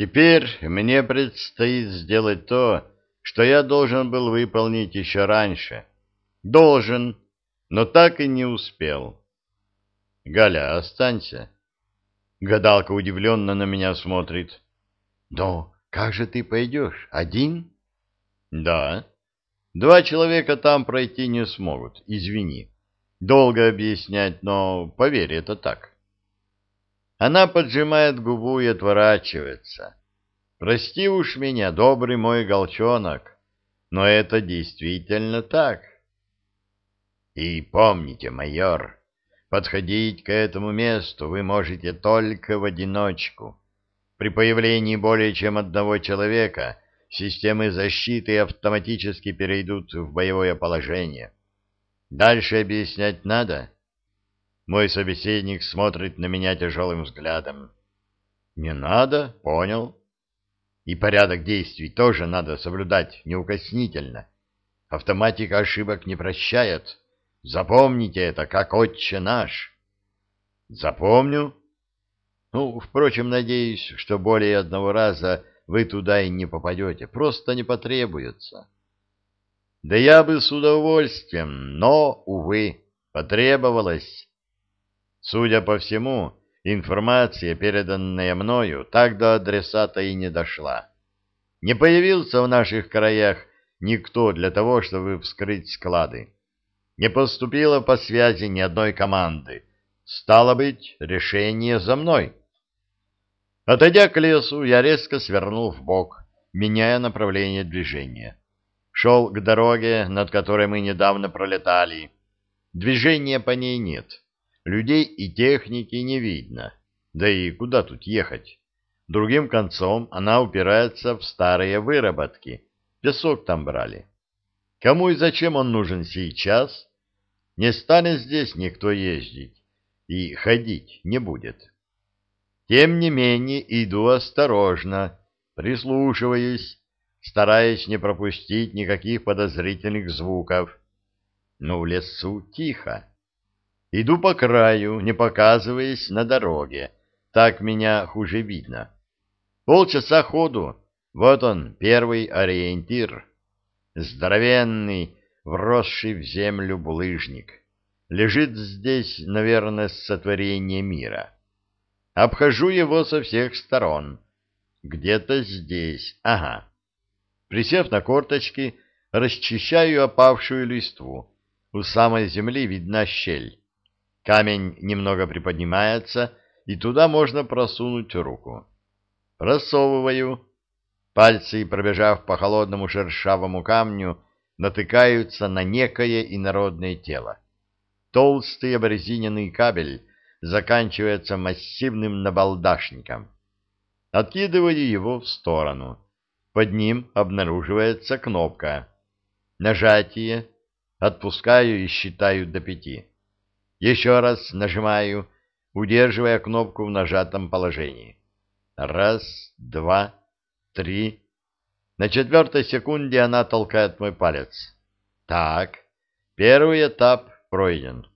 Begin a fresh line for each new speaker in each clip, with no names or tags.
Теперь мне предстоит сделать то, что я должен был выполнить еще раньше. Должен, но так и не успел. Галя, останься. Гадалка удивленно на меня смотрит. Но как же ты пойдешь? Один? Да. Два человека там пройти не смогут, извини. Долго объяснять, но поверь, это так. Она поджимает губу и отворачивается. Прости уж меня, добрый мой голчонок, но это действительно так. И помните, майор, подходить к этому месту вы можете только в одиночку. При появлении более чем одного человека системы защиты автоматически перейдут в боевое положение. Дальше объяснять надо? Мой собеседник смотрит на меня тяжелым взглядом. Не надо, понял. И порядок действий тоже надо соблюдать неукоснительно. Автоматика ошибок не прощает. Запомните это, как отче наш. Запомню. Ну, впрочем, надеюсь, что более одного раза вы туда и не попадете. Просто не потребуется. Да я бы с удовольствием, но, увы, потребовалось. Судя по всему, информация, переданная мною, так до адресата и не дошла. Не появился в наших краях никто для того, чтобы вскрыть склады. Не поступило по связи ни одной команды. Стало быть, решение за мной. Отойдя к лесу, я резко свернул в бок, меняя направление движения. Шел к дороге, над которой мы недавно пролетали. Движения по ней нет. Людей и техники не видно. Да и куда тут ехать? Другим концом она упирается в старые выработки. Песок там брали. Кому и зачем он нужен сейчас? Не станет здесь никто ездить. И ходить не будет. Тем не менее, иду осторожно, прислушиваясь, стараясь не пропустить никаких подозрительных звуков. Но в лесу тихо. Иду по краю, не показываясь на дороге. Так меня хуже видно. Полчаса ходу. Вот он, первый ориентир. Здоровенный, вросший в землю булыжник. Лежит здесь, наверное, сотворение мира. Обхожу его со всех сторон. Где-то здесь. Ага. Присев на корточки, расчищаю опавшую листву. У самой земли видна щель. Камень немного приподнимается, и туда можно просунуть руку. Просовываю. Пальцы, пробежав по холодному шершавому камню, натыкаются на некое инородное тело. Толстый обрезиненный кабель заканчивается массивным набалдашником. Откидываю его в сторону. Под ним обнаруживается кнопка. Нажатие. Отпускаю и считаю до пяти. Еще раз нажимаю, удерживая кнопку в нажатом положении. Раз, два, три. На четвертой секунде она толкает мой палец. Так, первый этап пройден.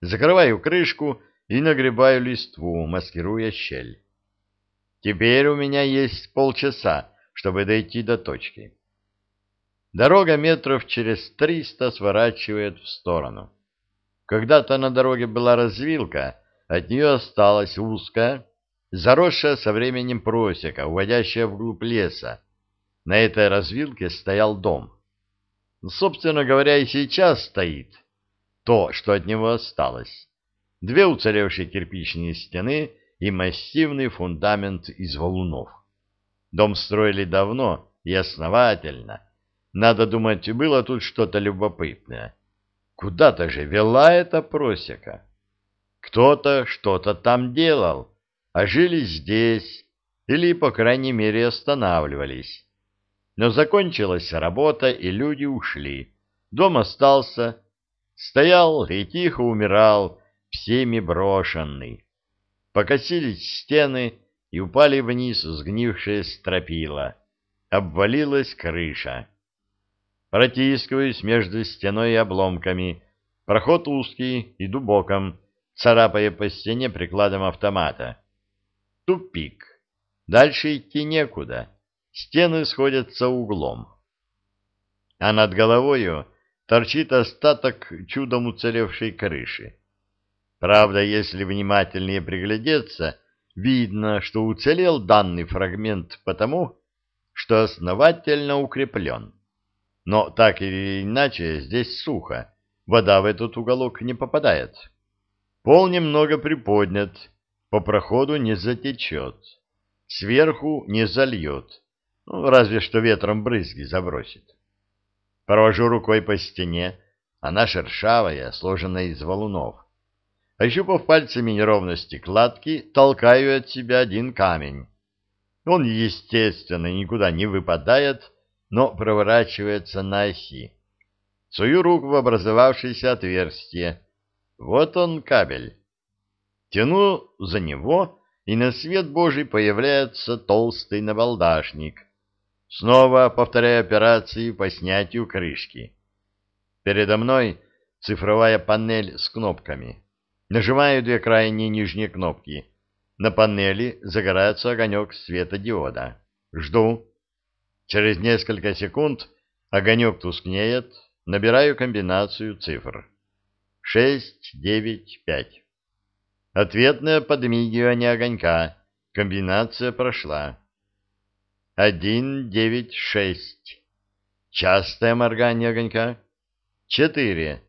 Закрываю крышку и нагребаю листву, маскируя щель. Теперь у меня есть полчаса, чтобы дойти до точки. Дорога метров через триста сворачивает в сторону. Когда-то на дороге была развилка, от нее осталась узкая, заросшая со временем просека, уводящая вглубь леса. На этой развилке стоял дом. Собственно говоря, и сейчас стоит то, что от него осталось. Две уцелевшие кирпичные стены и массивный фундамент из валунов. Дом строили давно и основательно. Надо думать, было тут что-то любопытное. Куда-то же вела эта просека. Кто-то что-то там делал, а жили здесь, или, по крайней мере, останавливались. Но закончилась работа, и люди ушли. Дом остался, стоял и тихо умирал, всеми брошенный. Покосились стены и упали вниз сгнившие стропила. Обвалилась крыша. Протискиваюсь между стеной и обломками. Проход узкий, иду боком, царапая по стене прикладом автомата. Тупик. Дальше идти некуда. Стены сходятся углом. А над головою торчит остаток чудом уцелевшей крыши. Правда, если внимательнее приглядеться, видно, что уцелел данный фрагмент потому, что основательно укреплен. Но так или иначе здесь сухо, вода в этот уголок не попадает. Пол немного приподнят, по проходу не затечет, сверху не зальет, ну, разве что ветром брызги забросит. Провожу рукой по стене, она шершавая, сложенная из валунов. Ощупав пальцами неровности кладки, толкаю от себя один камень. Он, естественно, никуда не выпадает, но проворачивается на оси. Сую руку в образовавшееся отверстие. Вот он кабель. Тяну за него, и на свет Божий появляется толстый набалдашник — Снова повторяю операции по снятию крышки. Передо мной цифровая панель с кнопками. Нажимаю две крайние нижние кнопки. На панели загорается огонек светодиода. Жду. Через несколько секунд огонек тускнеет. Набираю комбинацию цифр. Шесть, девять, пять. Ответное подмигивание огонька. Комбинация прошла один девять шесть. Частое моргание огонька. Четыре.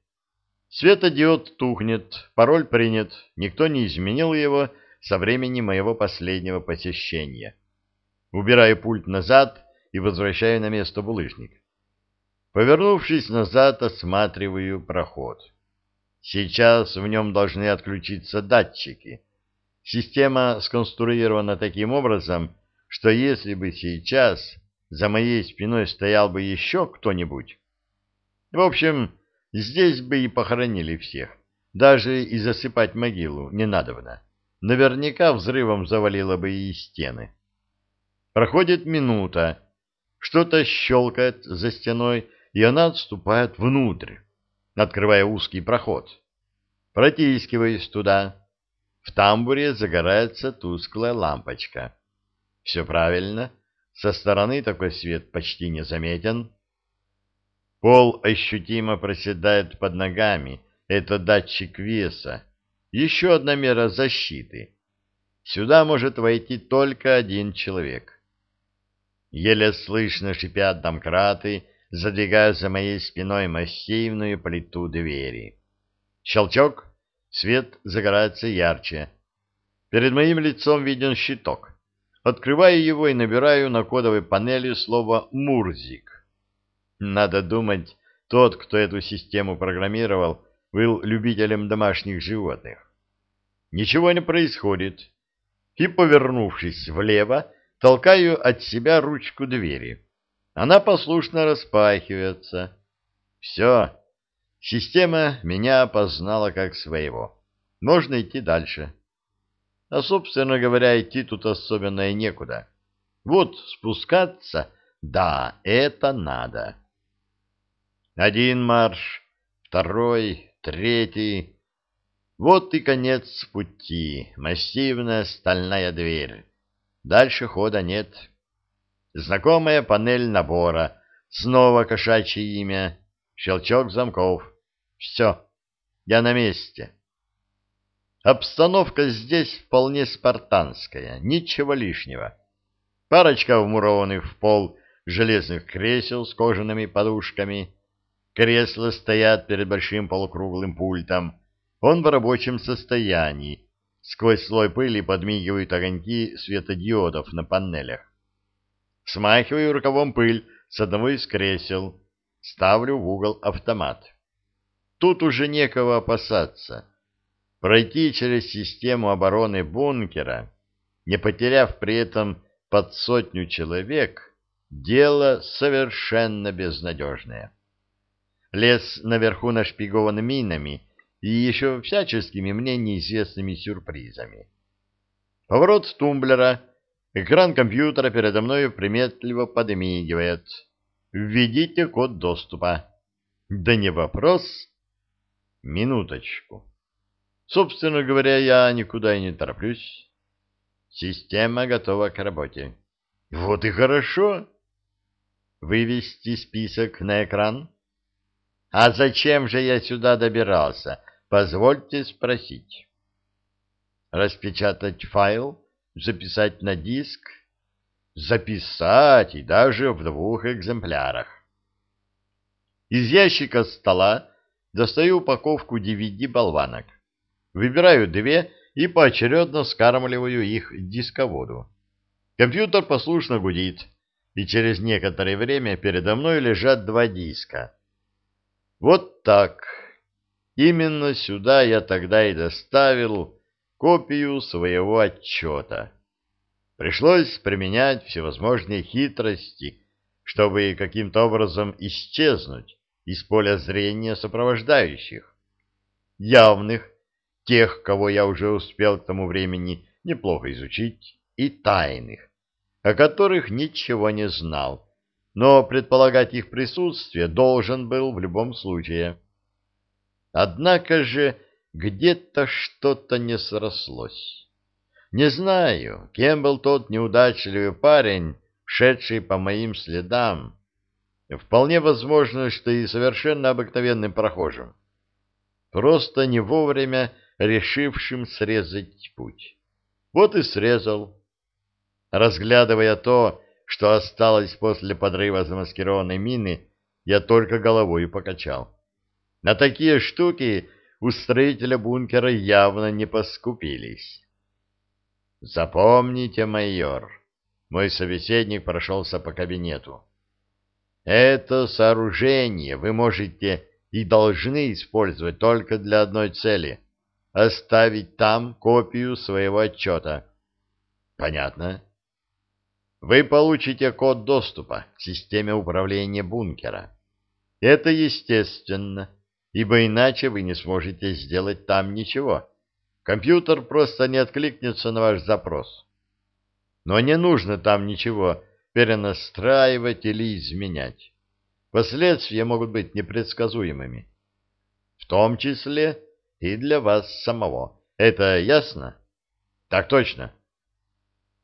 Светодиод тухнет, пароль принят, никто не изменил его со времени моего последнего посещения. Убираю пульт назад и возвращаю на место булыжник. Повернувшись назад, осматриваю проход. Сейчас в нем должны отключиться датчики. Система сконструирована таким образом, что если бы сейчас за моей спиной стоял бы еще кто-нибудь, в общем, здесь бы и похоронили всех, даже и засыпать могилу не надобно. Наверняка взрывом завалило бы и стены. Проходит минута, что-то щелкает за стеной, и она отступает внутрь, открывая узкий проход. Протискиваюсь туда. В тамбуре загорается тусклая лампочка. Все правильно. Со стороны такой свет почти не заметен. Пол ощутимо проседает под ногами. Это датчик веса. Еще одна мера защиты. Сюда может войти только один человек. Еле слышно шипят домкраты, задвигая за моей спиной массивную плиту двери. Щелчок, свет загорается ярче. Перед моим лицом виден щиток. Открываю его и набираю на кодовой панели слово «Мурзик». Надо думать, тот, кто эту систему программировал, был любителем домашних животных. Ничего не происходит. И, повернувшись влево, толкаю от себя ручку двери. Она послушно распахивается. Все. Система меня опознала как своего. Можно идти дальше. А, собственно говоря, идти тут особенно и некуда. Вот спускаться, да, это надо. Один марш, второй, третий. Вот и конец пути, массивная стальная дверь. Дальше хода нет. Знакомая панель набора, снова кошачье имя, щелчок замков. Все, я на месте. Обстановка здесь вполне спартанская, ничего лишнего. Парочка вмурованных в пол железных кресел с кожаными подушками. Кресла стоят перед большим полукруглым пультом. Он в рабочем состоянии. Сквозь слой пыли подмигивают огоньки светодиодов на панелях. Смахиваю рукавом пыль с одного из кресел. Ставлю в угол автомат. Тут уже некого опасаться. Пройти через систему обороны бункера, не потеряв при этом под сотню человек, дело совершенно безнадежное. Лес наверху нашпигован минами и еще всяческими мне неизвестными сюрпризами. Поворот тумблера, экран компьютера передо мной приметливо подмигивает. Введите код доступа. Да не вопрос. Минуточку. Собственно говоря, я никуда и не тороплюсь. Система готова к работе. Вот и хорошо. Вывести список на экран? А зачем же я сюда добирался? Позвольте спросить. Распечатать файл, записать на диск, записать и даже в двух экземплярах. Из ящика стола достаю упаковку DVD-болванок. Выбираю две и поочередно скармливаю их дисководу. Компьютер послушно гудит, и через некоторое время передо мной лежат два диска. Вот так. Именно сюда я тогда и доставил копию своего отчета. Пришлось применять всевозможные хитрости, чтобы каким-то образом исчезнуть из поля зрения сопровождающих. Явных, тех, кого я уже успел к тому времени неплохо изучить, и тайных, о которых ничего не знал, но предполагать их присутствие должен был в любом случае. Однако же где-то что-то не срослось. Не знаю, кем был тот неудачливый парень, шедший по моим следам. Вполне возможно, что и совершенно обыкновенным прохожим. Просто не вовремя решившим срезать путь. Вот и срезал. Разглядывая то, что осталось после подрыва замаскированной мины, я только головой покачал. На такие штуки у строителя бункера явно не поскупились. Запомните, майор, мой собеседник прошелся по кабинету. Это сооружение вы можете и должны использовать только для одной цели — оставить там копию своего отчета. Понятно? Вы получите код доступа к системе управления бункера. Это естественно, ибо иначе вы не сможете сделать там ничего. Компьютер просто не откликнется на ваш запрос. Но не нужно там ничего перенастраивать или изменять. Последствия могут быть непредсказуемыми. В том числе и для вас самого. Это ясно? Так точно.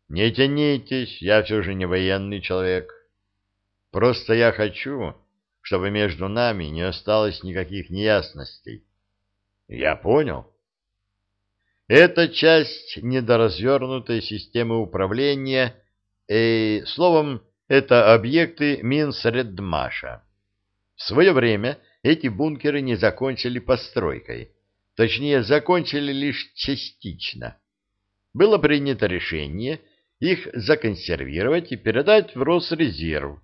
Не тянитесь, я все же не военный человек. Просто я хочу, чтобы между нами не осталось никаких неясностей. Я понял. Это часть недоразвернутой системы управления, и, словом, это объекты Минсредмаша. В свое время эти бункеры не закончили постройкой, точнее, закончили лишь частично. Было принято решение их законсервировать и передать в Росрезерв.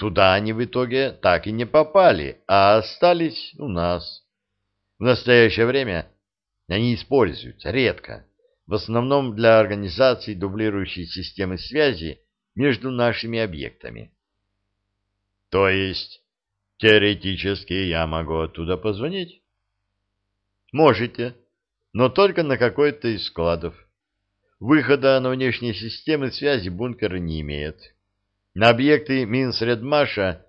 Туда они в итоге так и не попали, а остались у нас. В настоящее время они используются редко, в основном для организации дублирующей системы связи между нашими объектами. То есть, теоретически я могу оттуда позвонить? Можете, но только на какой-то из складов. Выхода на внешние системы связи бункер не имеет. На объекты Минсредмаша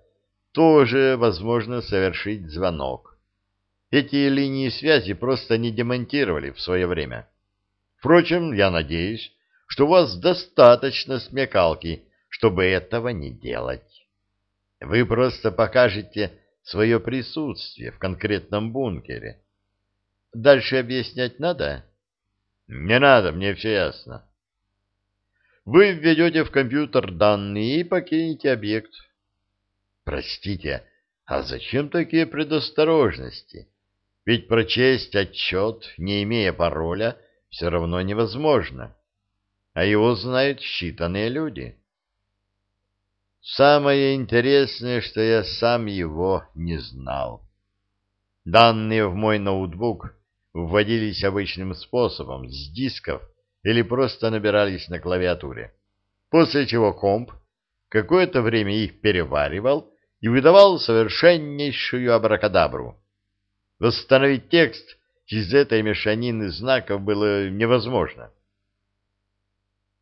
тоже возможно совершить звонок. Эти линии связи просто не демонтировали в свое время. Впрочем, я надеюсь, что у вас достаточно смекалки, чтобы этого не делать. Вы просто покажете свое присутствие в конкретном бункере. Дальше объяснять надо? Не надо, мне все ясно. Вы введете в компьютер данные и покинете объект. Простите, а зачем такие предосторожности? Ведь прочесть отчет, не имея пароля, все равно невозможно. А его знают считанные люди. Самое интересное, что я сам его не знал. Данные в мой ноутбук вводились обычным способом, с дисков, или просто набирались на клавиатуре. После чего комп какое-то время их переваривал и выдавал совершеннейшую абракадабру. Восстановить текст из этой мешанины знаков было невозможно.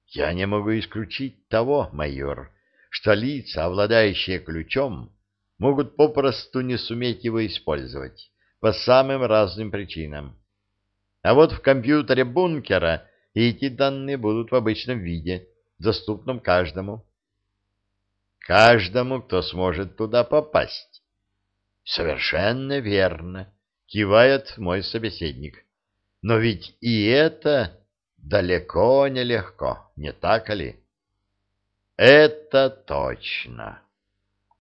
Я не могу исключить того, майор, что лица, обладающие ключом, могут попросту не суметь его использовать по самым разным причинам. А вот в компьютере бункера и эти данные будут в обычном виде, доступном каждому. Каждому, кто сможет туда попасть. Совершенно верно, кивает мой собеседник. Но ведь и это далеко не легко, не так ли? Это точно.